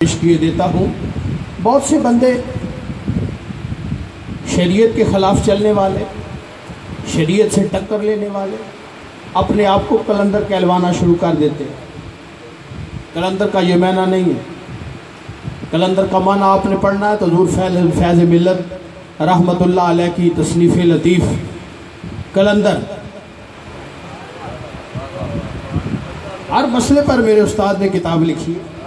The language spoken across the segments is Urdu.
پیش کیے دیتا ہوں۔ بہت سے بندے شریعت کے خلاف چلنے والے، شریعت سے ٹکر لینے والے اپنے آپ کو کلندر کہلوانا شروع کر دیتے کلندر کا یہ معنی نہیں ہے۔ کلندر کا معنی آپ نے پڑھنا ہے تو حضور فیض فیض ملت رحمت اللہ علیہ کی تصنیف لطیف۔ کلندر، ہر مسئلے پر میرے استاد نے کتاب لکھی۔ ہے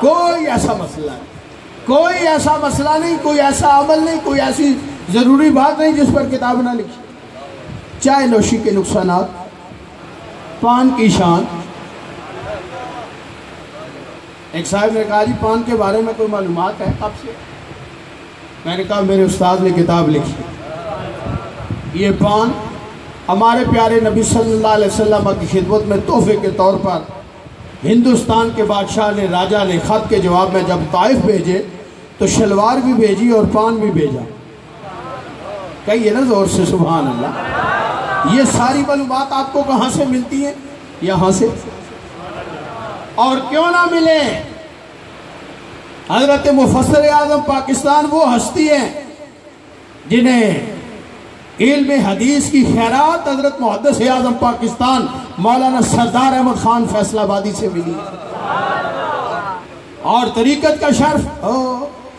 کوئی ایسا مسئلہ نہیں۔ کوئی ایسا مسئلہ نہیں، کوئی ایسا عمل نہیں، کوئی ایسی ضروری بات نہیں جس پر کتاب نہ لکھی۔ چائے نوشی کے نقصانات، پان کی شان۔ ایک صاحب نے کہا جی پان کے بارے میں کوئی معلومات ہے کب سے؟ میں نے کہا، میرے استاد نے کتاب لکھی۔ یہ پان ہمارے پیارے نبی صلی اللہ علیہ وسلم کی خدمت میں تحفے کے طور پر ہندوستان کے بادشاہ نے، راجہ نے خط کے جواب میں جب طائف بھیجے تو شلوار بھی بھیجی اور پان بھی بھیجا۔ کہیے نا زور سے، سبحان اللہ۔ یہ ساری معلومات آپ کو کہاں سے ملتی ہیں؟ یہاں سے۔ اور کیوں نہ ملے؟ حضرت مفسر اعظم پاکستان وہ ہستی ہیں جنہیں علم حدیث کی خیرات حضرت محدث اعظم پاکستان مولانا سردار احمد خان فیصلہ آبادی سے ملی۔ اور طریقت کا شرف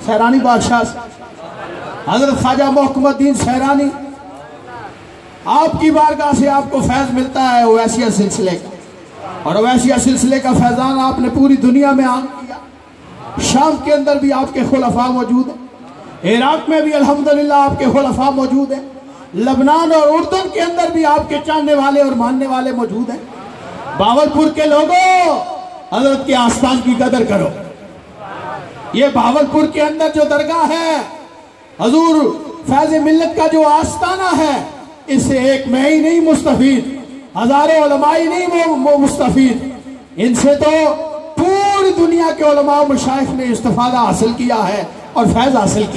سیرانی بادشاہ حضرت خواجہ محکم الدین سیرانی۔ آپ کی بارگاہ سے آپ کو فیض ملتا ہے اویسیہ سلسلے کا۔ اور اویسیہ سلسلے کا فیضان آپ نے پوری دنیا میں عام کیا۔ شام کے اندر بھی آپ کے خلفاء موجود ہیں۔ عراق میں بھی الحمدللہ آپ کے خلفاء موجود ہیں۔ لبنان اور اردن کے اندر بھی آپ کے چاہنے والے اور ماننے والے موجود ہیں۔ باولپور کے لوگوں، حضرت کے آستان کی قدر کرو۔ یہ باولپور کے اندر جو درگاہ ہے، حضور فیض ملت کا جو آستانہ ہے اس سے ایک میں ہی نہیں مستفید ہزاروں علماء ہی نہیں مستفید۔ ان سے تو پوری دنیا کے علماء و نے استفادہ حاصل کیا ہے اور فیض حاصل کیا۔